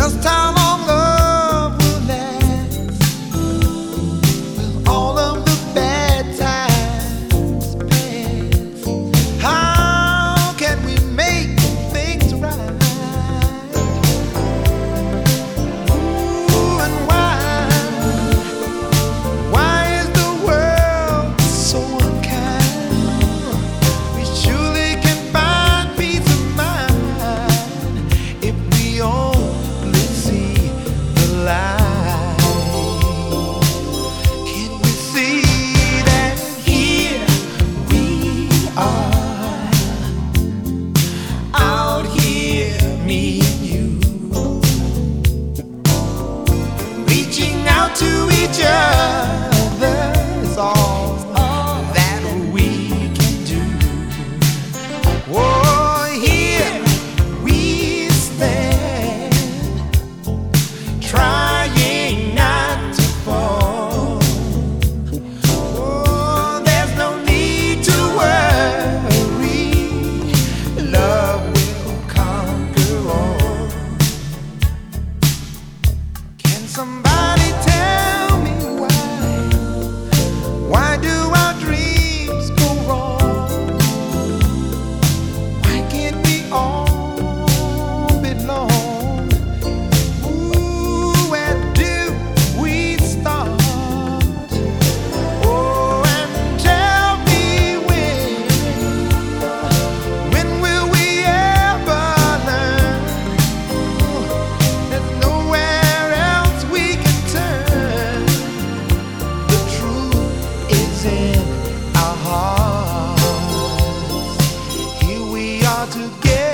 Just time. together.